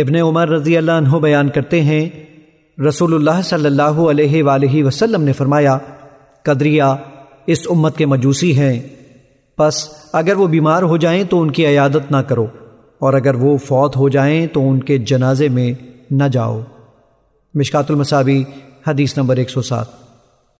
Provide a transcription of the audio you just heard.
ابن عمر رضی اللہ عنہ بیان کرتے ہیں، رسول اللہ صلی اللہ علیہ وآلہ وسلم نے فرمایا قدریہ اس امت کے مجوسی ہیں۔ پس اگر وہ بیمار ہو جائیں تو ان کی عیادت نہ کرو، اور اگر وہ فوت ہو جائیں تو ان کے جنازے میں نہ جاؤ۔ مشکات المصابی، حدیث نمبر 107